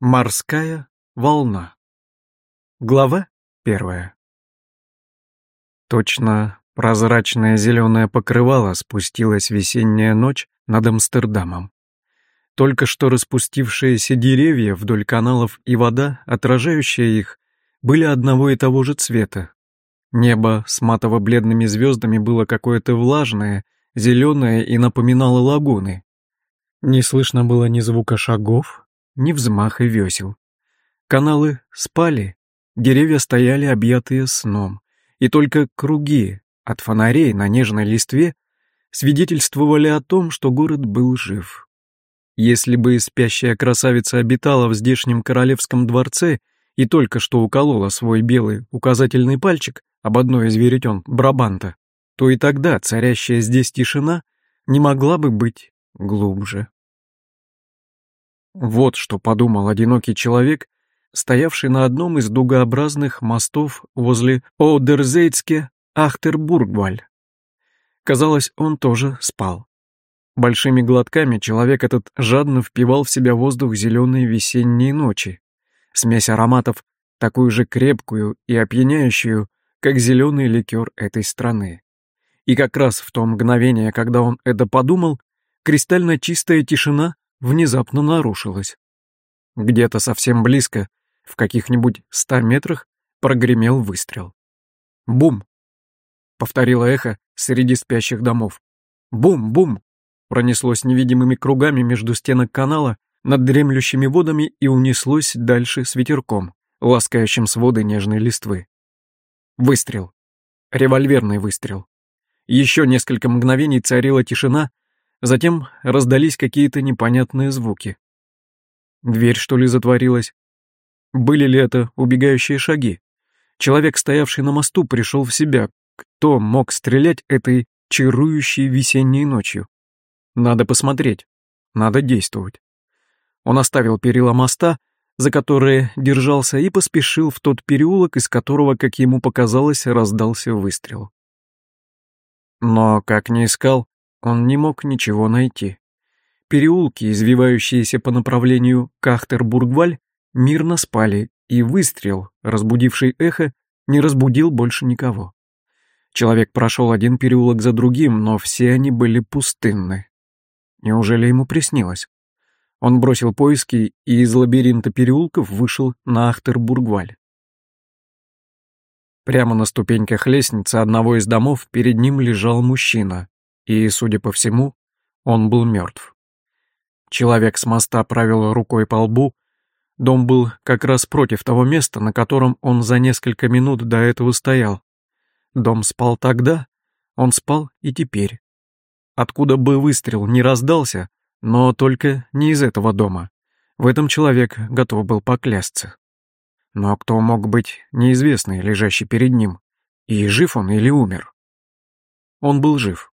Морская волна. Глава первая. Точно прозрачное зеленое покрывало спустилась весенняя ночь над Амстердамом. Только что распустившиеся деревья вдоль каналов и вода, отражающая их, были одного и того же цвета. Небо с матово-бледными звездами было какое-то влажное, зеленое и напоминало лагуны. Не слышно было ни звука шагов, ни взмаха весел. Каналы спали, деревья стояли объятые сном, и только круги от фонарей на нежной листве свидетельствовали о том, что город был жив. Если бы спящая красавица обитала в здешнем королевском дворце и только что уколола свой белый указательный пальчик об одной из веретен Брабанта, то и тогда царящая здесь тишина не могла бы быть глубже. Вот что подумал одинокий человек, стоявший на одном из дугообразных мостов возле Одерзейцке Ахтербургваль. Казалось, он тоже спал. Большими глотками человек этот жадно впивал в себя воздух зеленой весенней ночи, смесь ароматов, такую же крепкую и опьяняющую, как зеленый ликер этой страны. И как раз в то мгновение, когда он это подумал, кристально чистая тишина внезапно нарушилась. Где-то совсем близко, в каких-нибудь ста метрах, прогремел выстрел. «Бум!» — повторило эхо среди спящих домов. «Бум-бум!» пронеслось невидимыми кругами между стенок канала над дремлющими водами и унеслось дальше с ветерком, ласкающим своды нежной листвы. Выстрел. Револьверный выстрел. Еще несколько мгновений царила тишина, Затем раздались какие-то непонятные звуки. Дверь, что ли, затворилась? Были ли это убегающие шаги? Человек, стоявший на мосту, пришел в себя. Кто мог стрелять этой чарующей весенней ночью? Надо посмотреть. Надо действовать. Он оставил перила моста, за которые держался, и поспешил в тот переулок, из которого, как ему показалось, раздался выстрел. Но, как ни искал, он не мог ничего найти. Переулки, извивающиеся по направлению Кахтербургваль, мирно спали, и выстрел, разбудивший эхо, не разбудил больше никого. Человек прошел один переулок за другим, но все они были пустынны. Неужели ему приснилось? Он бросил поиски и из лабиринта переулков вышел на Ахтербургваль. Прямо на ступеньках лестницы одного из домов перед ним лежал мужчина, и, судя по всему, он был мертв. Человек с моста правил рукой по лбу, дом был как раз против того места, на котором он за несколько минут до этого стоял. Дом спал тогда, он спал и теперь. Откуда бы выстрел не раздался, но только не из этого дома. В этом человек готов был поклясться. Но кто мог быть неизвестный, лежащий перед ним? И жив он или умер? Он был жив.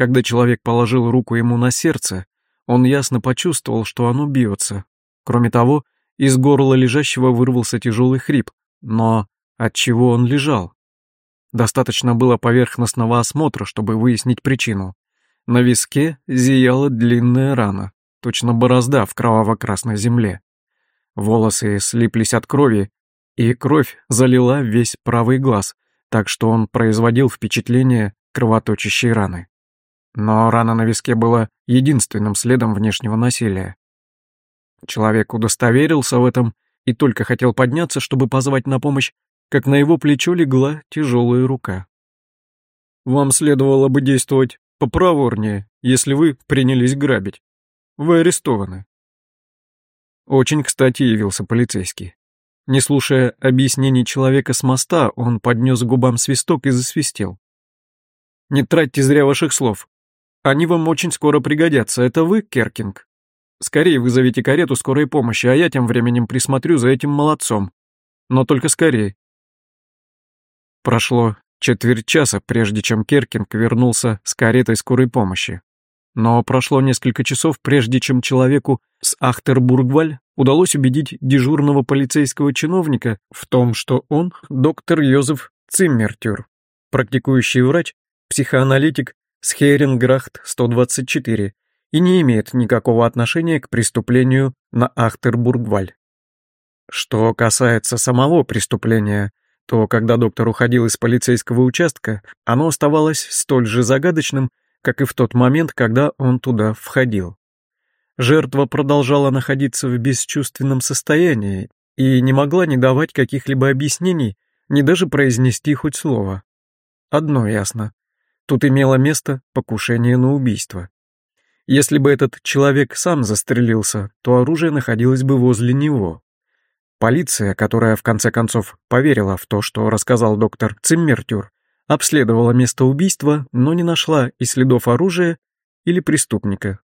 Когда человек положил руку ему на сердце, он ясно почувствовал, что оно бьется. Кроме того, из горла лежащего вырвался тяжелый хрип, но от чего он лежал? Достаточно было поверхностного осмотра, чтобы выяснить причину. На виске зияла длинная рана, точно борозда в кроваво-красной земле. Волосы слиплись от крови, и кровь залила весь правый глаз, так что он производил впечатление кровоточащей раны. Но рана на виске была единственным следом внешнего насилия. Человек удостоверился в этом и только хотел подняться, чтобы позвать на помощь, как на его плечо легла тяжелая рука. «Вам следовало бы действовать попроворнее, если вы принялись грабить. Вы арестованы». Очень кстати явился полицейский. Не слушая объяснений человека с моста, он поднес к губам свисток и засвистел. «Не тратьте зря ваших слов. Они вам очень скоро пригодятся. Это вы, Керкинг? Скорее вызовите карету скорой помощи, а я тем временем присмотрю за этим молодцом. Но только скорее. Прошло четверть часа, прежде чем Керкинг вернулся с каретой скорой помощи. Но прошло несколько часов, прежде чем человеку с Ахтербургваль удалось убедить дежурного полицейского чиновника в том, что он доктор Йозеф Циммертюр, практикующий врач, психоаналитик Схеринграхт 124 и не имеет никакого отношения к преступлению на Ахтербургваль. Что касается самого преступления, то когда доктор уходил из полицейского участка, оно оставалось столь же загадочным, как и в тот момент, когда он туда входил. Жертва продолжала находиться в бесчувственном состоянии и не могла ни давать каких-либо объяснений, ни даже произнести хоть слово. Одно ясно. Тут имело место покушение на убийство. Если бы этот человек сам застрелился, то оружие находилось бы возле него. Полиция, которая в конце концов поверила в то, что рассказал доктор Циммертюр, обследовала место убийства, но не нашла и следов оружия или преступника.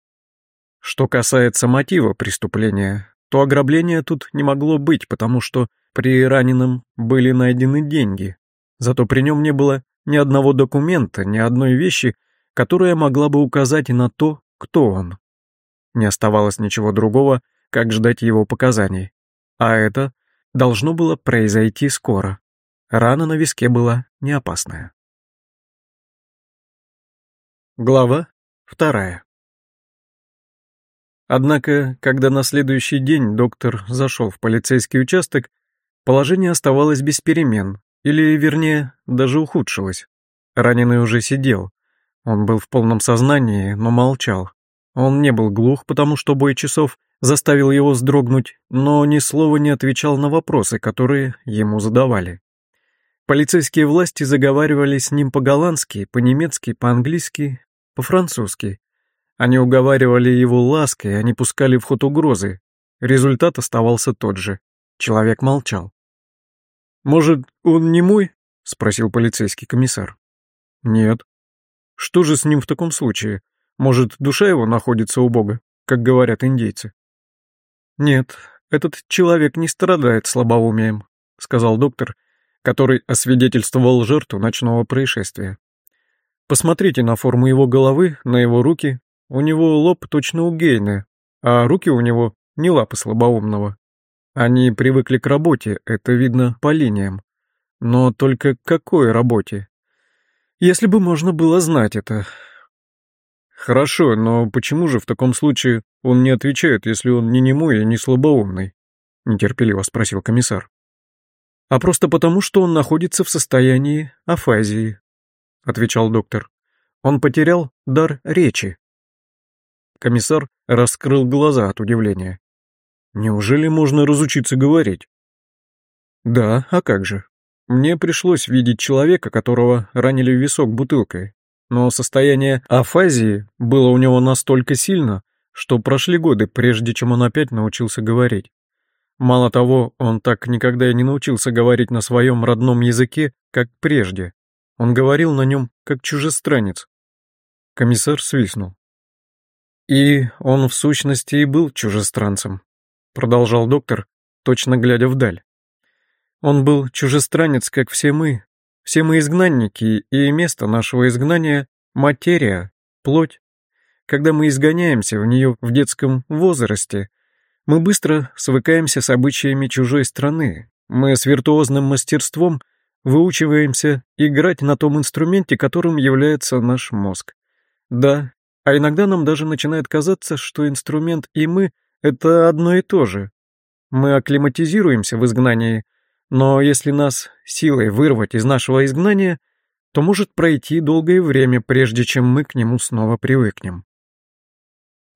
Что касается мотива преступления, то ограбления тут не могло быть, потому что при раненом были найдены деньги. Зато при нем не было ни одного документа, ни одной вещи, которая могла бы указать на то, кто он. Не оставалось ничего другого, как ждать его показаний. А это должно было произойти скоро. Рана на виске была не опасная. Глава вторая. Однако, когда на следующий день доктор зашел в полицейский участок, положение оставалось без перемен, или, вернее, даже ухудшилось. Раненый уже сидел. Он был в полном сознании, но молчал. Он не был глух, потому что бой часов заставил его вздрогнуть, но ни слова не отвечал на вопросы, которые ему задавали. Полицейские власти заговаривали с ним по-голландски, по-немецки, по-английски, по-французски. Они уговаривали его лаской, они пускали в ход угрозы. Результат оставался тот же. Человек молчал. «Может, он не мой?» — спросил полицейский комиссар. «Нет». «Что же с ним в таком случае? Может, душа его находится у Бога, как говорят индейцы?» «Нет, этот человек не страдает слабоумием», — сказал доктор, который освидетельствовал жертву ночного происшествия. «Посмотрите на форму его головы, на его руки, у него лоб точно у Гейна, а руки у него не лапы слабоумного. Они привыкли к работе, это видно по линиям. Но только к какой работе? Если бы можно было знать это. Хорошо, но почему же в таком случае он не отвечает, если он не немой и не слабоумный? Нетерпеливо спросил комиссар. А просто потому, что он находится в состоянии афазии, отвечал доктор. Он потерял дар речи. Комиссар раскрыл глаза от удивления. «Неужели можно разучиться говорить?» «Да, а как же? Мне пришлось видеть человека, которого ранили в висок бутылкой, но состояние афазии было у него настолько сильно, что прошли годы, прежде чем он опять научился говорить. Мало того, он так никогда и не научился говорить на своем родном языке, как прежде. Он говорил на нем, как чужестранец. Комиссар свистнул. И он в сущности и был чужестранцем, продолжал доктор, точно глядя вдаль. Он был чужестранец, как все мы. Все мы изгнанники, и место нашего изгнания — материя, плоть. Когда мы изгоняемся в нее в детском возрасте, мы быстро свыкаемся с обычаями чужой страны. Мы с виртуозным мастерством выучиваемся играть на том инструменте, которым является наш мозг. Да, а иногда нам даже начинает казаться, что инструмент и мы — это одно и то же. Мы акклиматизируемся в изгнании, но если нас силой вырвать из нашего изгнания, то может пройти долгое время, прежде чем мы к нему снова привыкнем.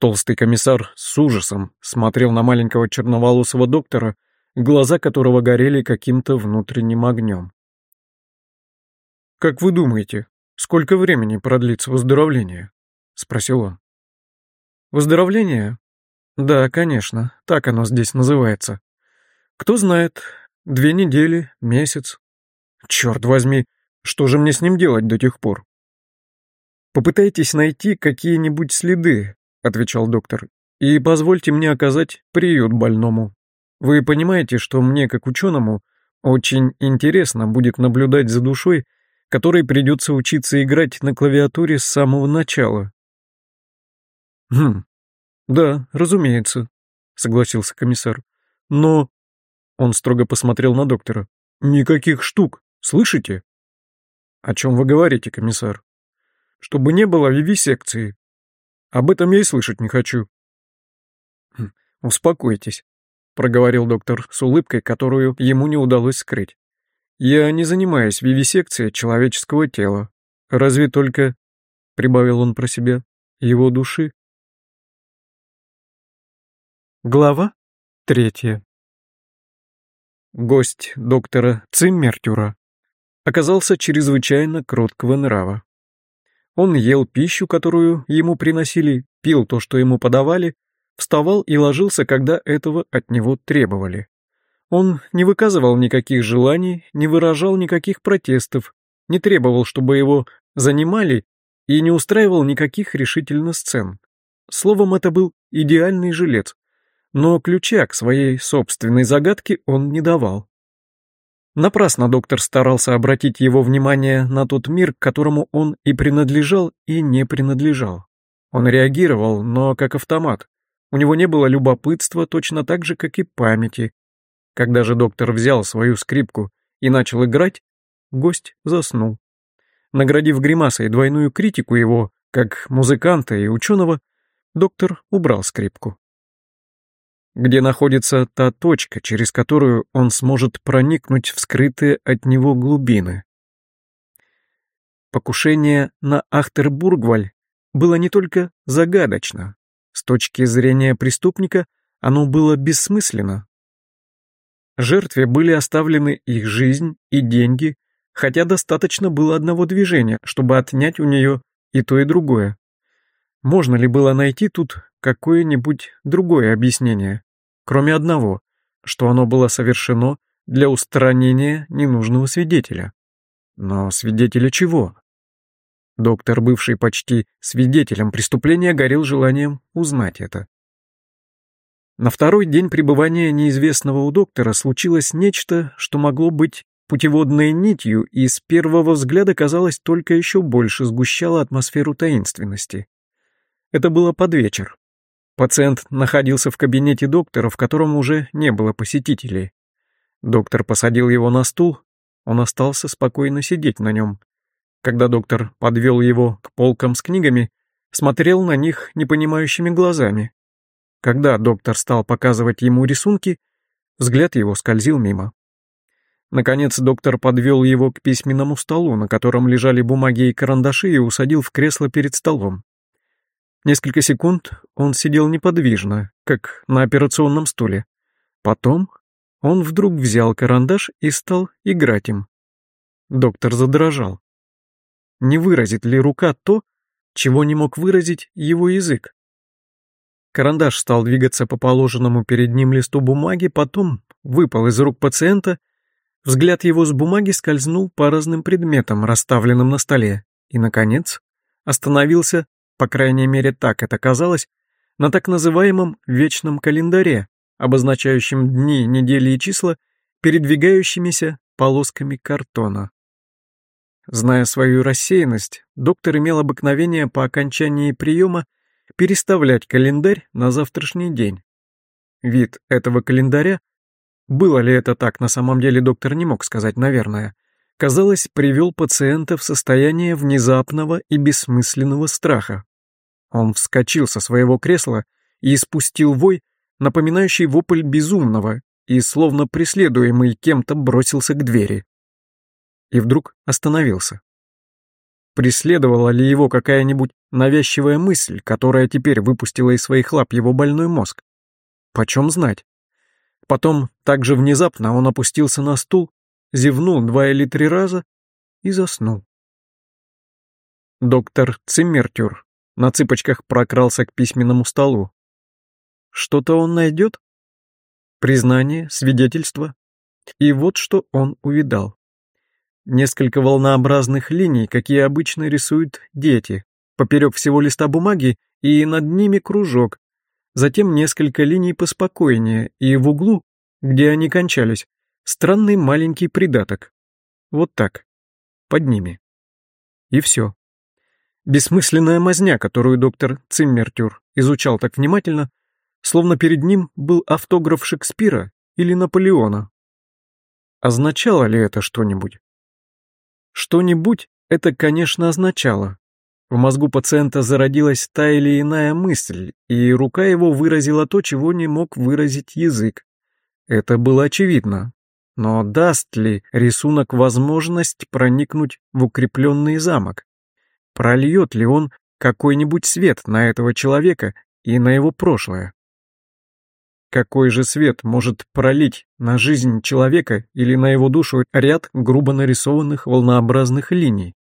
Толстый комиссар с ужасом смотрел на маленького черноволосого доктора, глаза которого горели каким-то внутренним огнем. «Как вы думаете, сколько времени продлится выздоровление?» — спросил он. «Выздоровление? Да, конечно, так оно здесь называется. Кто знает, две недели, месяц. Черт возьми, что же мне с ним делать до тех пор?» «Попытайтесь найти какие-нибудь следы», — отвечал доктор, «и позвольте мне оказать приют больному. Вы понимаете, что мне, как ученому, очень интересно будет наблюдать за душой, которой придется учиться играть на клавиатуре с самого начала, «Хм, да, разумеется», — согласился комиссар. «Но...» — он строго посмотрел на доктора. «Никаких штук, слышите?» «О чем вы говорите, комиссар?» «Чтобы не было вивисекции. Об этом я и слышать не хочу». Хм, «Успокойтесь. проговорил доктор с улыбкой, которую ему не удалось скрыть. «Я не занимаюсь вивисекцией человеческого тела. Разве только...» — прибавил он про себя. «Его души». Глава третья. Гость доктора Циммертюра оказался чрезвычайно кроткого нрава. Он ел пищу, которую ему приносили, пил то, что ему подавали, вставал и ложился, когда этого от него требовали. Он не выказывал никаких желаний, не выражал никаких протестов, не требовал, чтобы его занимали и не устраивал никаких решительно сцен. Словом, это был идеальный жилец, но ключа к своей собственной загадке он не давал. Напрасно доктор старался обратить его внимание на тот мир, к которому он и принадлежал, и не принадлежал. Он реагировал, но как автомат. У него не было любопытства точно так же, как и памяти. Когда же доктор взял свою скрипку и начал играть, гость заснул. Наградив гримасой двойную критику его, как музыканта и ученого, доктор убрал скрипку где находится та точка, через которую он сможет проникнуть в скрытые от него глубины. Покушение на Ахтербургваль было не только загадочно, с точки зрения преступника оно было бессмысленно. Жертве были оставлены их жизнь и деньги, хотя достаточно было одного движения, чтобы отнять у нее и то, и другое. Можно ли было найти тут какое-нибудь другое объяснение? Кроме одного, что оно было совершено для устранения ненужного свидетеля. Но свидетеля чего? Доктор, бывший почти свидетелем преступления, горел желанием узнать это. На второй день пребывания неизвестного у доктора случилось нечто, что могло быть путеводной нитью и с первого взгляда казалось только еще больше сгущало атмосферу таинственности. Это было под вечер. Пациент находился в кабинете доктора, в котором уже не было посетителей. Доктор посадил его на стул, он остался спокойно сидеть на нем. Когда доктор подвел его к полкам с книгами, смотрел на них непонимающими глазами. Когда доктор стал показывать ему рисунки, взгляд его скользил мимо. Наконец доктор подвел его к письменному столу, на котором лежали бумаги и карандаши, и усадил в кресло перед столом. Несколько секунд он сидел неподвижно, как на операционном стуле. Потом он вдруг взял карандаш и стал играть им. Доктор задрожал. Не выразит ли рука то, чего не мог выразить его язык? Карандаш стал двигаться по положенному перед ним листу бумаги, потом выпал из рук пациента, взгляд его с бумаги скользнул по разным предметам, расставленным на столе, и, наконец, остановился по крайней мере так это казалось, на так называемом вечном календаре, обозначающем дни, недели и числа, передвигающимися полосками картона. Зная свою рассеянность, доктор имел обыкновение по окончании приема переставлять календарь на завтрашний день. Вид этого календаря, было ли это так на самом деле доктор не мог сказать, наверное, казалось, привел пациента в состояние внезапного и бессмысленного страха. Он вскочил со своего кресла и испустил вой, напоминающий вопль безумного, и, словно преследуемый кем-то, бросился к двери. И вдруг остановился. Преследовала ли его какая-нибудь навязчивая мысль, которая теперь выпустила из своих лап его больной мозг? Почем знать? Потом, так же внезапно, он опустился на стул, зевнул два или три раза и заснул. Доктор Циммертюр на цыпочках прокрался к письменному столу. Что-то он найдет? Признание, свидетельство. И вот что он увидал. Несколько волнообразных линий, какие обычно рисуют дети, поперек всего листа бумаги и над ними кружок, затем несколько линий поспокойнее, и в углу, где они кончались, странный маленький придаток. Вот так, под ними. И все. Бессмысленная мазня, которую доктор Циммертюр изучал так внимательно, словно перед ним был автограф Шекспира или Наполеона. Означало ли это что-нибудь? Что-нибудь это, конечно, означало. В мозгу пациента зародилась та или иная мысль, и рука его выразила то, чего не мог выразить язык. Это было очевидно. Но даст ли рисунок возможность проникнуть в укрепленный замок? Прольет ли он какой-нибудь свет на этого человека и на его прошлое? Какой же свет может пролить на жизнь человека или на его душу ряд грубо нарисованных волнообразных линий?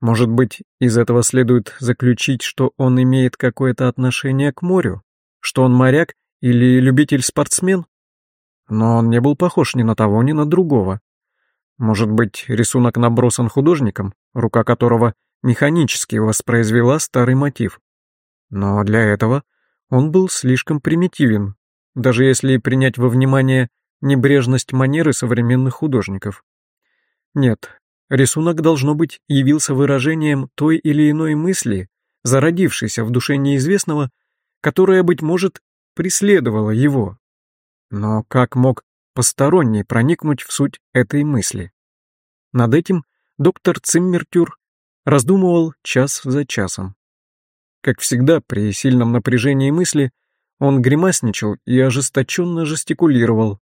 Может быть, из этого следует заключить, что он имеет какое-то отношение к морю? Что он моряк или любитель-спортсмен? Но он не был похож ни на того, ни на другого. Может быть, рисунок набросан художником, рука которого механически воспроизвела старый мотив. Но для этого он был слишком примитивен, даже если принять во внимание небрежность манеры современных художников. Нет, рисунок, должно быть, явился выражением той или иной мысли, зародившейся в душе неизвестного, которая, быть может, преследовала его. Но как мог посторонний проникнуть в суть этой мысли? Над этим доктор Циммертюр раздумывал час за часом. Как всегда, при сильном напряжении мысли, он гримасничал и ожесточенно жестикулировал.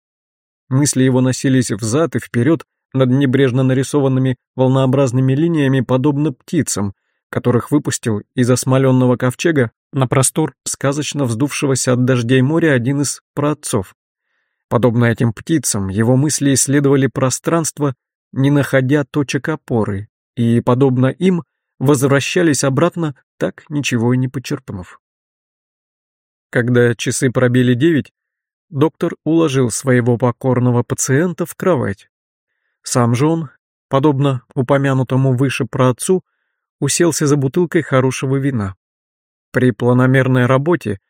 Мысли его носились взад и вперед над небрежно нарисованными волнообразными линиями, подобно птицам, которых выпустил из осмоленного ковчега на простор сказочно вздувшегося от дождей моря один из праотцов. Подобно этим птицам, его мысли исследовали пространство, не находя точек опоры, и, подобно им, возвращались обратно, так ничего и не почерпнув. Когда часы пробили девять, доктор уложил своего покорного пациента в кровать. Сам же он, подобно упомянутому выше про отцу, уселся за бутылкой хорошего вина. При планомерной работе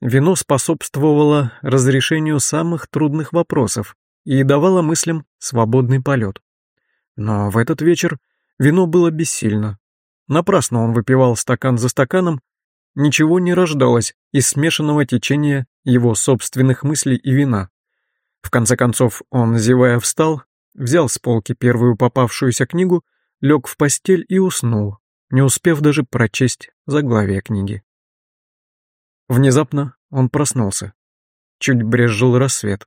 вино способствовало разрешению самых трудных вопросов и давало мыслям свободный полет. Но в этот вечер Вино было бессильно. Напрасно он выпивал стакан за стаканом, ничего не рождалось из смешанного течения его собственных мыслей и вина. В конце концов он, зевая, встал, взял с полки первую попавшуюся книгу, лег в постель и уснул, не успев даже прочесть заглавие книги. Внезапно он проснулся. Чуть брезжил рассвет.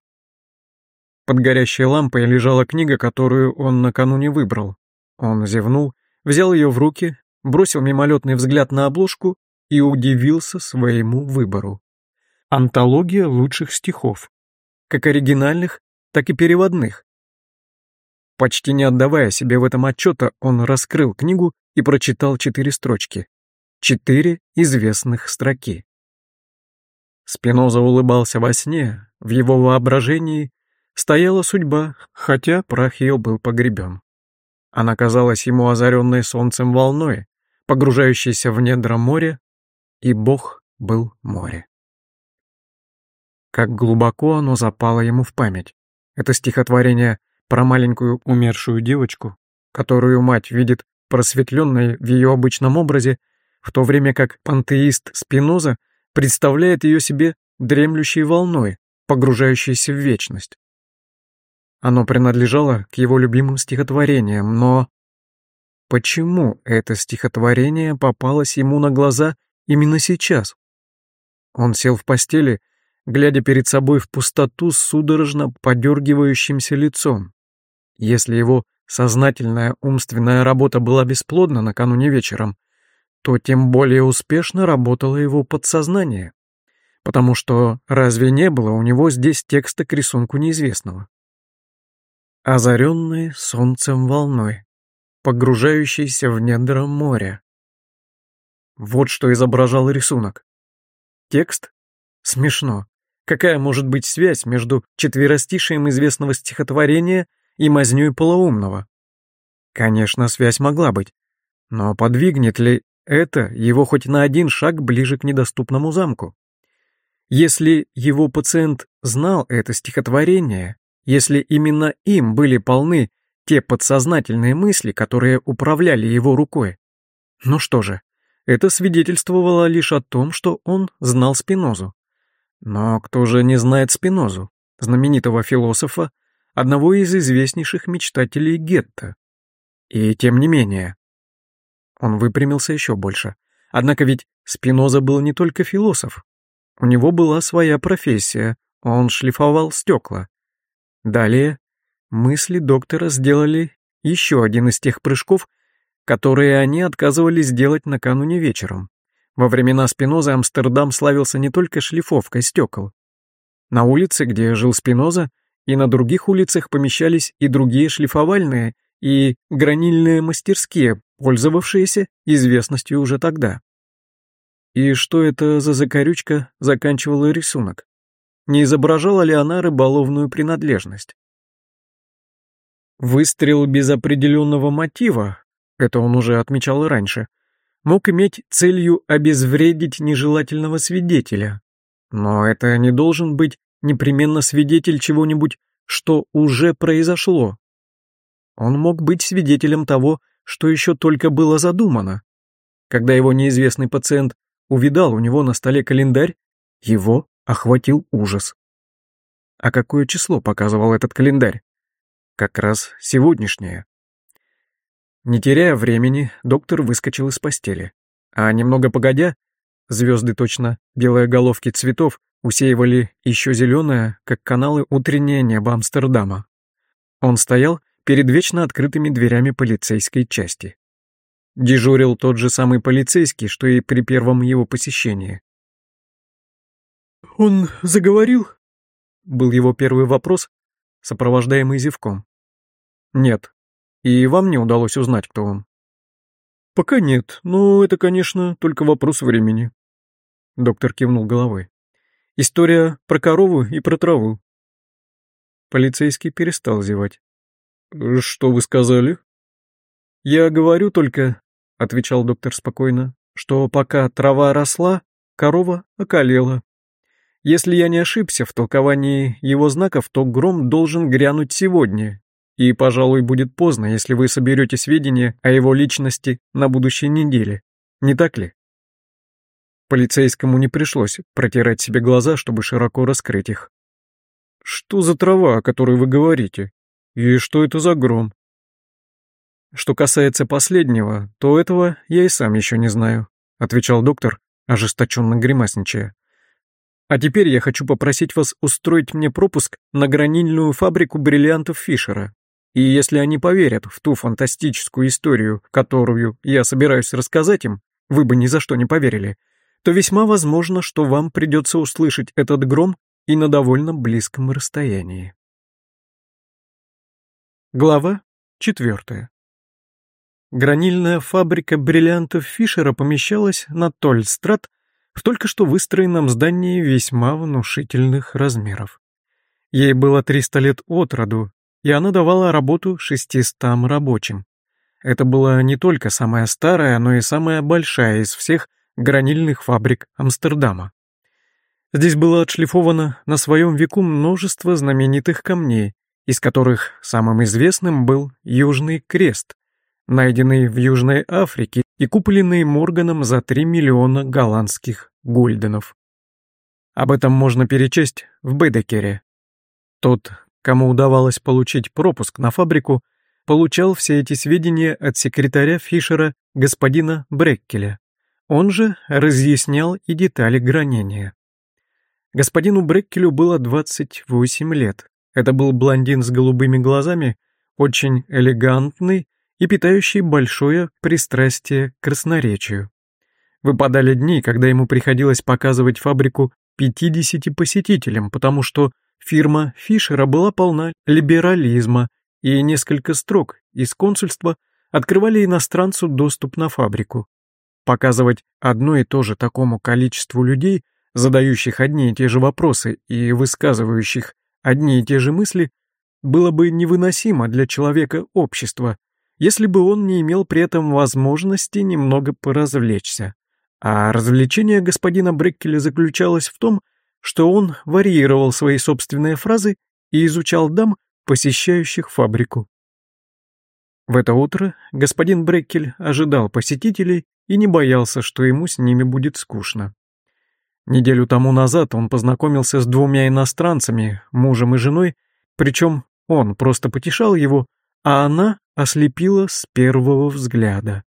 Под горящей лампой лежала книга, которую он накануне выбрал. Он зевнул, взял ее в руки, бросил мимолетный взгляд на обложку и удивился своему выбору. Антология лучших стихов, как оригинальных, так и переводных. Почти не отдавая себе в этом отчета, он раскрыл книгу и прочитал четыре строчки. Четыре известных строки. Спиноза улыбался во сне, в его воображении стояла судьба, хотя прах ее был погребен. Она казалась ему озаренной солнцем волной, погружающейся в недра моря, и Бог был море. Как глубоко оно запало ему в память. Это стихотворение про маленькую умершую девочку, которую мать видит просветленной в ее обычном образе, в то время как пантеист Спиноза представляет ее себе дремлющей волной, погружающейся в вечность. Оно принадлежало к его любимым стихотворениям, но... Почему это стихотворение попалось ему на глаза именно сейчас? Он сел в постели, глядя перед собой в пустоту с судорожно подергивающимся лицом. Если его сознательная умственная работа была бесплодна накануне вечером, то тем более успешно работало его подсознание. Потому что разве не было у него здесь текста к рисунку неизвестного? Озаренной солнцем волной, погружающейся в недра моря. Вот что изображал рисунок. Текст? Смешно. Какая может быть связь между четверостишием известного стихотворения и мазнёй полоумного? Конечно, связь могла быть, но подвигнет ли это его хоть на один шаг ближе к недоступному замку? Если его пациент знал это стихотворение, если именно им были полны те подсознательные мысли, которые управляли его рукой. Ну что же, это свидетельствовало лишь о том, что он знал Спинозу. Но кто же не знает Спинозу, знаменитого философа, одного из известнейших мечтателей гетто? И тем не менее. Он выпрямился еще больше. Однако ведь Спиноза был не только философ. У него была своя профессия, Он шлифовал стекла. Далее мысли доктора сделали еще один из тех прыжков, которые они отказывались делать накануне вечером. Во времена Спинозы Амстердам славился не только шлифовкой стекол. На улице, где жил Спиноза, и на других улицах помещались и другие шлифовальные и гранильные мастерские, пользовавшиеся известностью уже тогда. И что это за закорючка заканчивала рисунок? Не изображала ли она рыболовную принадлежность? Выстрел без определенного мотива, это он уже отмечал и раньше, мог иметь целью обезвредить нежелательного свидетеля. Но это не должен быть непременно свидетель чего-нибудь, что уже произошло. Он мог быть свидетелем того, что еще только было задумано. Когда его неизвестный пациент увидал у него на столе календарь, его охватил ужас. А какое число показывал этот календарь? Как раз сегодняшнее. Не теряя времени, доктор выскочил из постели. А немного погодя, звезды точно, белые головки цветов, усеивали еще зеленое, как каналы утреннее небо Амстердама. Он стоял перед вечно открытыми дверями полицейской части. Дежурил тот же самый полицейский, что и при первом его посещении. «Он заговорил?» — был его первый вопрос, сопровождаемый зевком. «Нет. И вам не удалось узнать, кто он?» «Пока нет, но это, конечно, только вопрос времени». Доктор кивнул головой. «История про корову и про траву». Полицейский перестал зевать. «Что вы сказали?» «Я говорю только, — отвечал доктор спокойно, — что пока трава росла, корова околела. Если я не ошибся в толковании его знаков, то гром должен грянуть сегодня, и, пожалуй, будет поздно, если вы соберете сведения о его личности на будущей неделе. Не так ли? Полицейскому не пришлось протирать себе глаза, чтобы широко раскрыть их. «Что за трава, о которой вы говорите? И что это за гром?» Что касается последнего, то этого я и сам еще не знаю, отвечал доктор, ожесточенно гримасничая. А теперь я хочу попросить вас устроить мне пропуск на гранильную фабрику бриллиантов Фишера. И если они поверят в ту фантастическую историю, которую я собираюсь рассказать им, вы бы ни за что не поверили, то весьма возможно, что вам придется услышать этот гром и на довольно близком расстоянии. Глава четвертая. Гранильная фабрика бриллиантов Фишера помещалась на Тольстрат в только что выстроенном здании весьма внушительных размеров. Ей было 300 лет от роду, и она давала работу 600 рабочим. Это была не только самая старая, но и самая большая из всех гранильных фабрик Амстердама. Здесь было отшлифовано на своем веку множество знаменитых камней, из которых самым известным был Южный Крест, найденный в Южной Африке и купленный Морганом за 3 миллиона голландских гульденов. Об этом можно перечесть в Бедекере. Тот, кому удавалось получить пропуск на фабрику, получал все эти сведения от секретаря Фишера господина Бреккеля. Он же разъяснял и детали гранения. Господину Бреккелю было 28 лет. Это был блондин с голубыми глазами, очень элегантный и питающий большое пристрастие к красноречию. Выпадали дни, когда ему приходилось показывать фабрику 50 посетителям, потому что фирма Фишера была полна либерализма, и несколько строк из консульства открывали иностранцу доступ на фабрику. Показывать одно и то же такому количеству людей, задающих одни и те же вопросы и высказывающих одни и те же мысли, было бы невыносимо для человека общества, если бы он не имел при этом возможности немного поразвлечься. А развлечение господина Бреккеля заключалось в том, что он варьировал свои собственные фразы и изучал дам, посещающих фабрику. В это утро господин Бреккель ожидал посетителей и не боялся, что ему с ними будет скучно. Неделю тому назад он познакомился с двумя иностранцами, мужем и женой, причем он просто потешал его, а она ослепила с первого взгляда.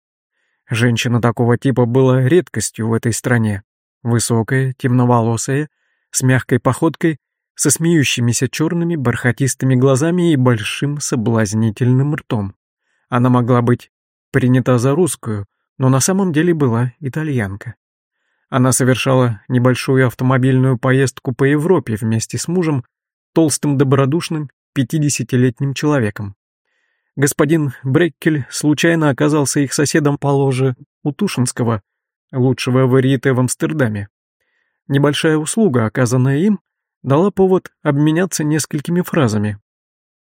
Женщина такого типа была редкостью в этой стране. Высокая, темноволосая, с мягкой походкой, со смеющимися черными бархатистыми глазами и большим соблазнительным ртом. Она могла быть принята за русскую, но на самом деле была итальянка. Она совершала небольшую автомобильную поездку по Европе вместе с мужем, толстым добродушным 50-летним человеком. Господин Бреккель случайно оказался их соседом по ложе у Тушинского, лучшего вариете в Амстердаме. Небольшая услуга, оказанная им, дала повод обменяться несколькими фразами.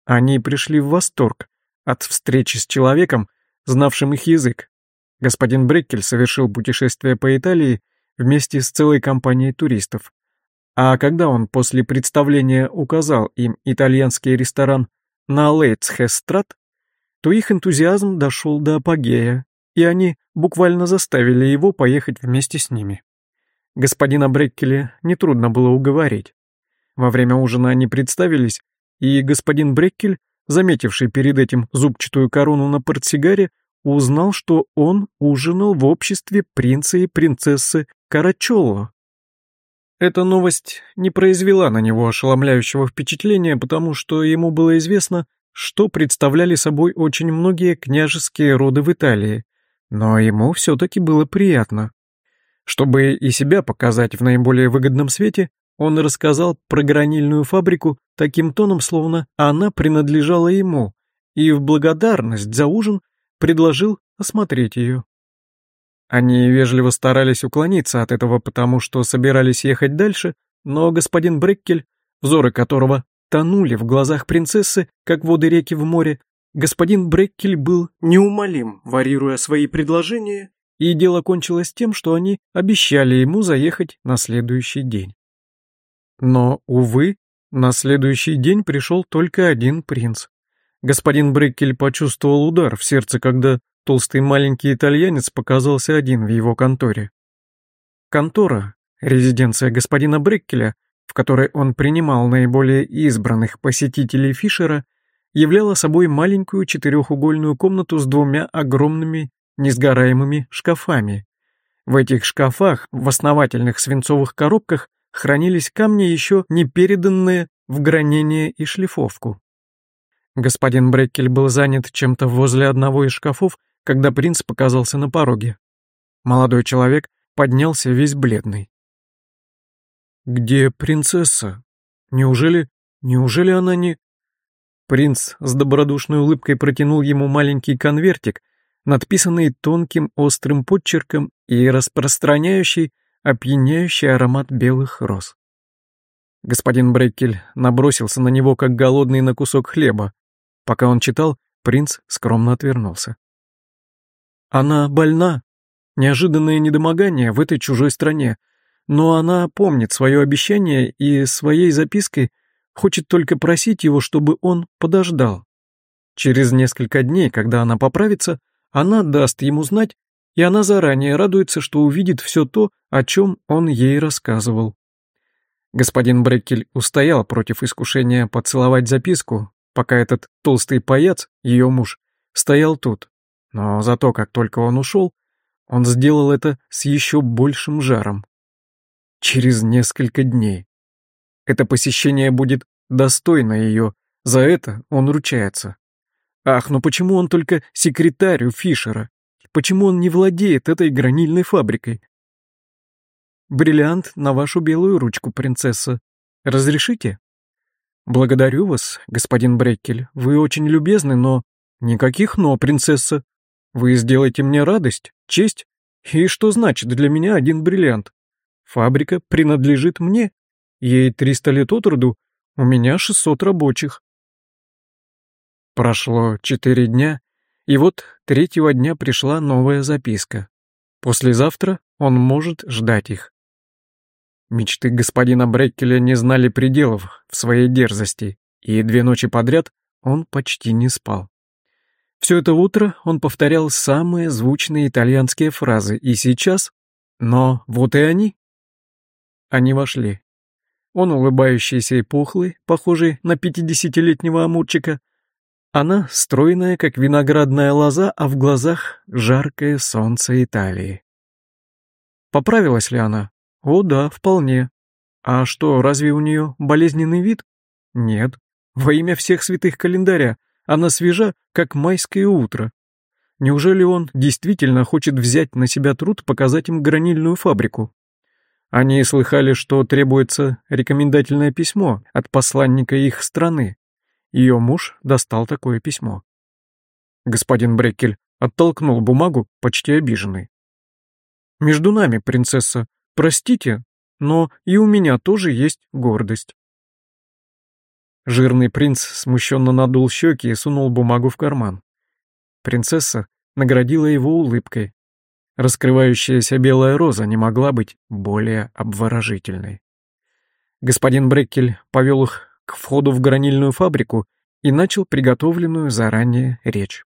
Они пришли в восторг от встречи с человеком, знавшим их язык. Господин Бреккель совершил путешествие по Италии вместе с целой компанией туристов. А когда он после представления указал им итальянский ресторан на Лейтсхестрат, то их энтузиазм дошел до апогея, и они буквально заставили его поехать вместе с ними. Господина Бреккеля нетрудно было уговорить. Во время ужина они представились, и господин Бреккель, заметивший перед этим зубчатую корону на портсигаре, узнал, что он ужинал в обществе принца и принцессы Карачелло. Эта новость не произвела на него ошеломляющего впечатления, потому что ему было известно, что представляли собой очень многие княжеские роды в Италии, но ему все-таки было приятно. Чтобы и себя показать в наиболее выгодном свете, он рассказал про гранильную фабрику таким тоном, словно она принадлежала ему, и в благодарность за ужин предложил осмотреть ее. Они вежливо старались уклониться от этого, потому что собирались ехать дальше, но господин Бреккель, взоры которого тонули в глазах принцессы, как воды реки в море, господин Бреккель был неумолим, варьируя свои предложения, и дело кончилось тем, что они обещали ему заехать на следующий день. Но, увы, на следующий день пришел только один принц. Господин Бреккель почувствовал удар в сердце, когда толстый маленький итальянец показался один в его конторе. Контора, резиденция господина Бреккеля, в которой он принимал наиболее избранных посетителей Фишера, являла собой маленькую четырехугольную комнату с двумя огромными несгораемыми шкафами. В этих шкафах, в основательных свинцовых коробках, хранились камни, еще не переданные в гранение и шлифовку. Господин Бреккель был занят чем-то возле одного из шкафов, когда принц показался на пороге. Молодой человек поднялся весь бледный. «Где принцесса? Неужели... неужели она не...» Принц с добродушной улыбкой протянул ему маленький конвертик, надписанный тонким острым подчерком и распространяющий опьяняющий аромат белых роз. Господин Бреккель набросился на него, как голодный на кусок хлеба. Пока он читал, принц скромно отвернулся. Она больна. Неожиданное недомогание в этой чужой стране. Но она помнит свое обещание и своей запиской хочет только просить его, чтобы он подождал. Через несколько дней, когда она поправится, она даст ему знать, и она заранее радуется, что увидит все то, о чем он ей рассказывал. Господин Бреккель устоял против искушения поцеловать записку, пока этот толстый паяц, ее муж, стоял тут. Но зато, как только он ушел, он сделал это с еще большим жаром. Через несколько дней. Это посещение будет достойно ее, за это он ручается. Ах, но почему он только секретарь у Фишера? Почему он не владеет этой гранильной фабрикой? Бриллиант на вашу белую ручку, принцесса. Разрешите? Благодарю вас, господин Бреккель. Вы очень любезны, но... Никаких «но», принцесса. Вы сделаете мне радость, честь. И что значит для меня один бриллиант? Фабрика принадлежит мне. Ей 300 лет от роду, у меня 600 рабочих. Прошло четыре дня, и вот третьего дня пришла новая записка. Послезавтра он может ждать их. Мечты господина Бреккеля не знали пределов в своей дерзости, и две ночи подряд он почти не спал. Все это утро он повторял самые звучные итальянские фразы, и сейчас... Но вот и они. Они вошли. Он улыбающийся и пухлый, похожий на пятидесятилетнего амурчика, она стройная, как виноградная лоза, а в глазах жаркое солнце Италии. Поправилась ли она? О да, вполне. А что, разве у нее болезненный вид? Нет. Во имя всех святых календаря. Она свежа, как майское утро. Неужели он действительно хочет взять на себя труд показать им гранильную фабрику? Они слыхали, что требуется рекомендательное письмо от посланника их страны. Ее муж достал такое письмо. Господин Бреккель оттолкнул бумагу, почти обиженный. «Между нами, принцесса, простите, но и у меня тоже есть гордость». Жирный принц смущенно надул щеки и сунул бумагу в карман. Принцесса наградила его улыбкой. Раскрывающаяся белая роза не могла быть более обворожительной. Господин Бреккель повел их к входу в гранильную фабрику и начал приготовленную заранее речь.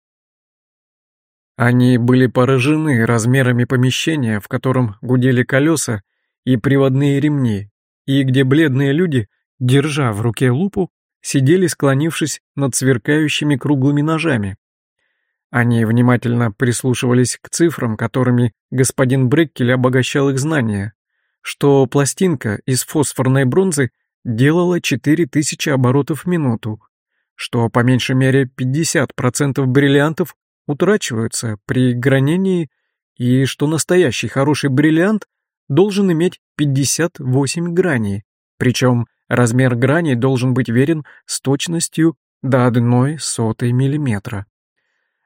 Они были поражены размерами помещения, в котором гудели колеса и приводные ремни, и где бледные люди, держа в руке лупу, сидели склонившись над сверкающими круглыми ножами. Они внимательно прислушивались к цифрам, которыми господин Бреккель обогащал их знания, что пластинка из фосфорной бронзы делала 4000 оборотов в минуту, что по меньшей мере 50% бриллиантов утрачиваются при гранении и что настоящий хороший бриллиант должен иметь 58 граней, причем размер граней должен быть верен с точностью до одной сотой миллиметра.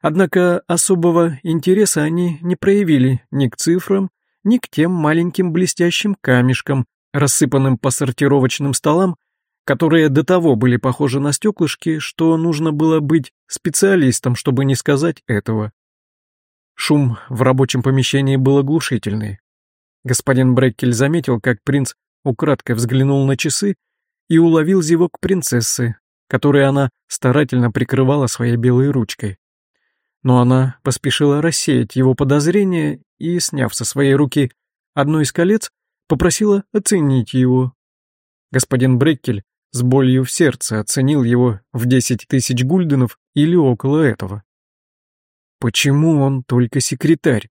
Однако особого интереса они не проявили ни к цифрам, ни к тем маленьким блестящим камешкам, рассыпанным по сортировочным столам, которые до того были похожи на стеклышки, что нужно было быть специалистом, чтобы не сказать этого. Шум в рабочем помещении был оглушительный. Господин Бреккель заметил, как принц украдкой взглянул на часы и уловил зевок принцессы, который она старательно прикрывала своей белой ручкой. Но она поспешила рассеять его подозрения и, сняв со своей руки одно из колец, попросила оценить его. Господин Бреккель с болью в сердце оценил его в десять тысяч гульденов или около этого. Почему он только секретарь?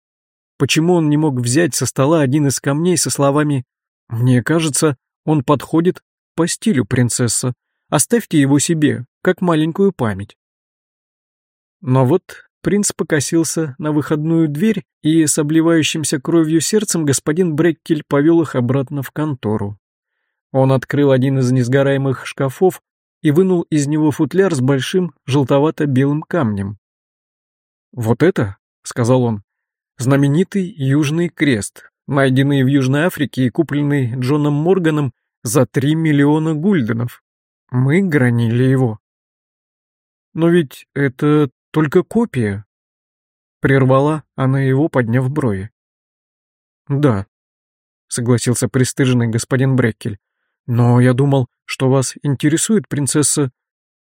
Почему он не мог взять со стола один из камней со словами «Мне кажется, он подходит по стилю принцесса, оставьте его себе, как маленькую память». Но вот принц покосился на выходную дверь, и с обливающимся кровью сердцем господин Бреккель повел их обратно в контору. Он открыл один из несгораемых шкафов и вынул из него футляр с большим желтовато-белым камнем. «Вот это», — сказал он, — «знаменитый Южный Крест, найденный в Южной Африке и купленный Джоном Морганом за три миллиона гульденов. Мы гранили его». «Но ведь это только копия», — прервала она его, подняв брови. «Да», — согласился пристыженный господин Бреккель, «но я думал, что вас интересует принцесса...»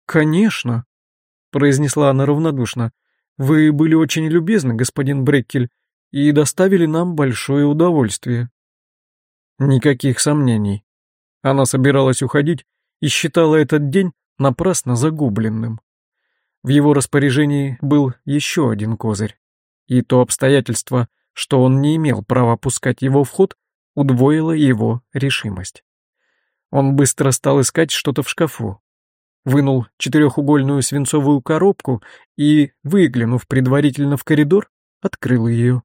«Конечно», — произнесла она равнодушно, «вы были очень любезны, господин Бреккель, и доставили нам большое удовольствие». Никаких сомнений. Она собиралась уходить и считала этот день напрасно загубленным. В его распоряжении был еще один козырь. И то обстоятельство, что он не имел права пускать его в ход, удвоило его решимость. Он быстро стал искать что-то в шкафу. Вынул четырехугольную свинцовую коробку и, выглянув предварительно в коридор, открыл ее.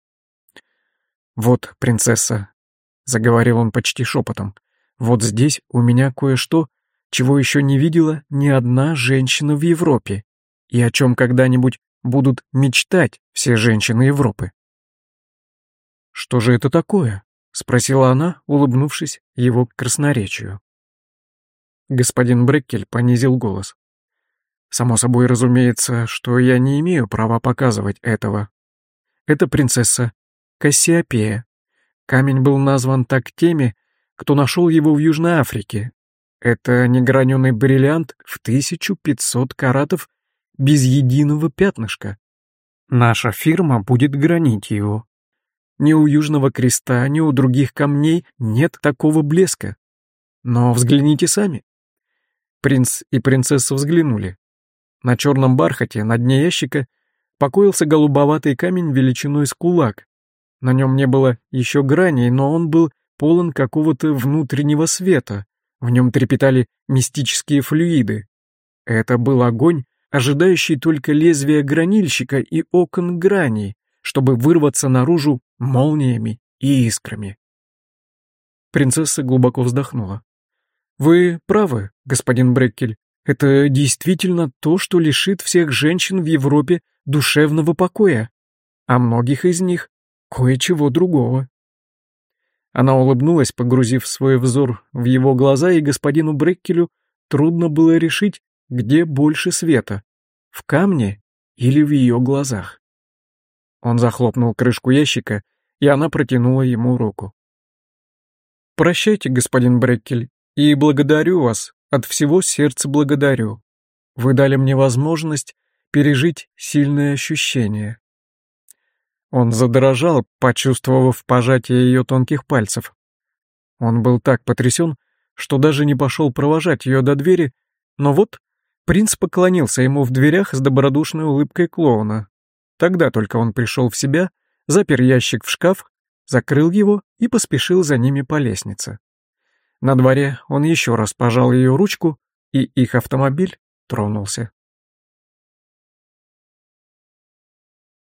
«Вот, принцесса», — заговорил он почти шепотом, — «вот здесь у меня кое-что, чего еще не видела ни одна женщина в Европе и о чем когда-нибудь будут мечтать все женщины Европы. «Что же это такое?» — спросила она, улыбнувшись его красноречию. Господин Бреккель понизил голос. «Само собой разумеется, что я не имею права показывать этого. Это принцесса Кассиопея. Камень был назван так теми, кто нашел его в Южной Африке. Это неграненый бриллиант в 1500 каратов без единого пятнышка. Наша фирма будет гранить его. Ни у Южного Креста, ни у других камней нет такого блеска. Но взгляните сами. Принц и принцесса взглянули. На черном бархате, на дне ящика, покоился голубоватый камень величиной с кулак. На нем не было еще граней, но он был полон какого-то внутреннего света, в нем трепетали мистические флюиды. Это был огонь, ожидающий только лезвия гранильщика и окон грани, чтобы вырваться наружу молниями и искрами. Принцесса глубоко вздохнула. «Вы правы, господин Бреккель. Это действительно то, что лишит всех женщин в Европе душевного покоя, а многих из них кое-чего другого». Она улыбнулась, погрузив свой взор в его глаза, и господину Бреккелю трудно было решить, где больше света — в камне или в ее глазах. Он захлопнул крышку ящика, и она протянула ему руку. «Прощайте, господин Бреккель, и благодарю вас, от всего сердца благодарю. Вы дали мне возможность пережить сильные ощущения». Он задрожал, почувствовав пожатие ее тонких пальцев. Он был так потрясен, что даже не пошел провожать ее до двери, но вот принц поклонился ему в дверях с добродушной улыбкой клоуна. Тогда только он пришел в себя, запер ящик в шкаф, закрыл его и поспешил за ними по лестнице. На дворе он еще раз пожал ее ручку, и их автомобиль тронулся.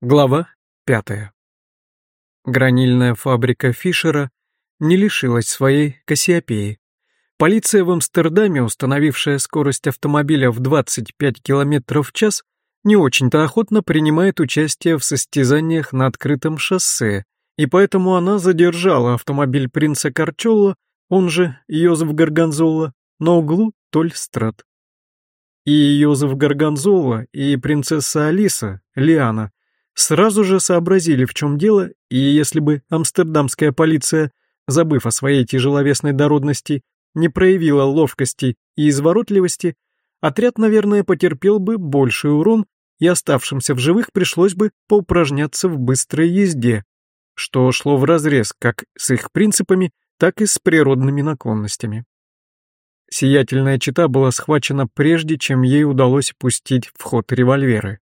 Глава Пятое. Гранильная фабрика Фишера не лишилась своей Кассиопеи. Полиция в Амстердаме, установившая скорость автомобиля в 25 км в час, не очень-то охотно принимает участие в состязаниях на открытом шоссе, и поэтому она задержала автомобиль принца Карчолла, он же Йозеф Гарганзола, на углу Тольстрат. И Йозеф Гарганзола, и принцесса Алиса, Лиана, сразу же сообразили, в чем дело, и если бы амстердамская полиция, забыв о своей тяжеловесной дородности, не проявила ловкости и изворотливости, отряд, наверное, потерпел бы больший урон, и оставшимся в живых пришлось бы поупражняться в быстрой езде, что шло вразрез как с их принципами, так и с природными наклонностями. Сиятельная чита была схвачена прежде, чем ей удалось пустить в ход револьверы.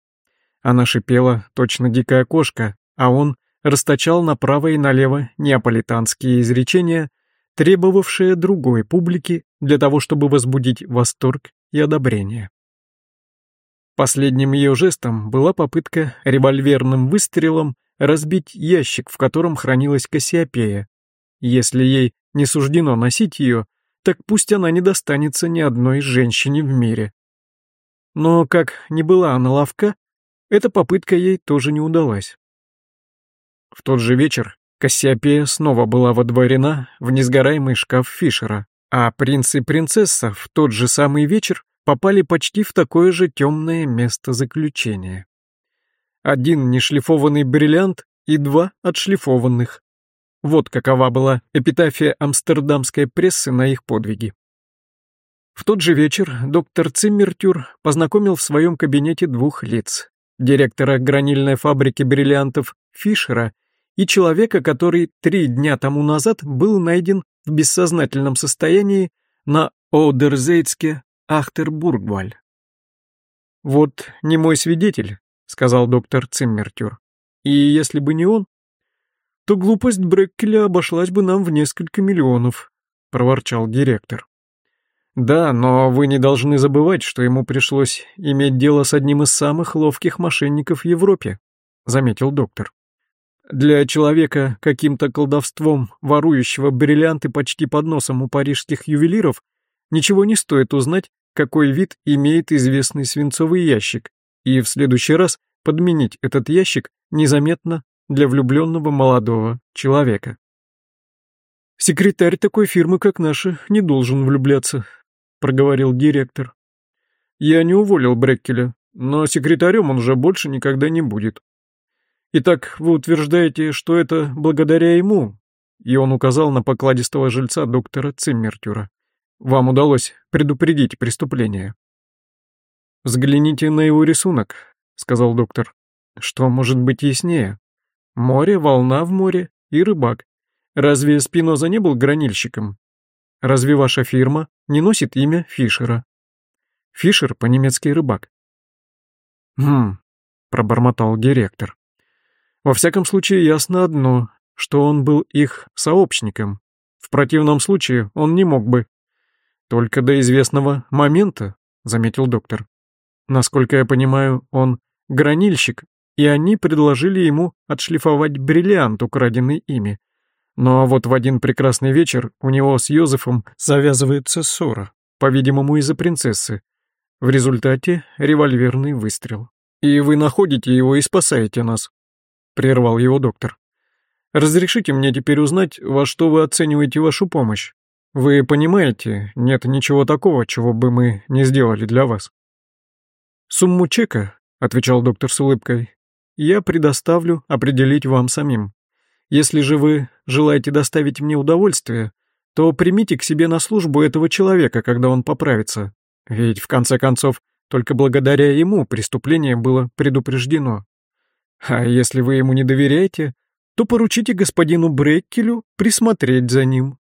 Она шипела, точно дикая кошка, а он расточал направо и налево неаполитанские изречения, требовавшие другой публики для того, чтобы возбудить восторг и одобрение. Последним ее жестом была попытка револьверным выстрелом разбить ящик, в котором хранилась Кассиопея. Если ей не суждено носить ее, так пусть она не достанется ни одной женщине в мире. Но как не была она ловка, эта попытка ей тоже не удалась. В тот же вечер Кассиопея снова была водворена в несгораемый шкаф Фишера, а принц и принцесса в тот же самый вечер попали почти в такое же темное место заключения. Один нешлифованный бриллиант и два отшлифованных. Вот какова была эпитафия амстердамской прессы на их подвиги. В тот же вечер доктор Циммертюр познакомил в своем кабинете двух лиц директора гранильной фабрики бриллиантов Фишера и человека, который три дня тому назад был найден в бессознательном состоянии на Одерзейтске Ахтербургваль. «Вот не мой свидетель», — сказал доктор Циммертюр. «И если бы не он, то глупость Бреккеля обошлась бы нам в несколько миллионов», — проворчал директор. Да, но вы не должны забывать, что ему пришлось иметь дело с одним из самых ловких мошенников в Европе, заметил доктор. Для человека, каким-то колдовством ворующего бриллианты почти под носом у парижских ювелиров, ничего не стоит узнать, какой вид имеет известный свинцовый ящик, и в следующий раз подменить этот ящик незаметно для влюбленного молодого человека. Секретарь такой фирмы, как наша, не должен влюбляться, проговорил директор. Я не уволил Бреккеля, но секретарем он уже больше никогда не будет. Итак, вы утверждаете, что это благодаря ему, и он указал на покладистого жильца доктора Циммертюра. Вам удалось предупредить преступление. Взгляните на его рисунок, сказал доктор. Что может быть яснее? Море, волна в море и рыбак. Разве Спиноза не был гранильщиком? Разве ваша фирма не носит имя Фишера? Фишер по-немецки рыбак. Хм, пробормотал директор. Во всяком случае ясно одно, что он был их сообщником. В противном случае он не мог бы. Только до известного момента, заметил доктор. Насколько я понимаю, он гранильщик, и они предложили ему отшлифовать бриллиант, украденный ими. Но вот в один прекрасный вечер у него с Йозефом завязывается ссора, по-видимому, из-за принцессы. В результате револьверный выстрел. «И вы находите его и спасаете нас», — прервал его доктор. «Разрешите мне теперь узнать, во что вы оцениваете вашу помощь. Вы понимаете, нет ничего такого, чего бы мы не сделали для вас». «Сумму чека», — отвечал доктор с улыбкой, — «я предоставлю определить вам самим. Если же вы желаете доставить мне удовольствие, то примите к себе на службу этого человека, когда он поправится. Ведь, в конце концов, только благодаря ему преступление было предупреждено. А если вы ему не доверяете, то поручите господину Бреккелю присмотреть за ним.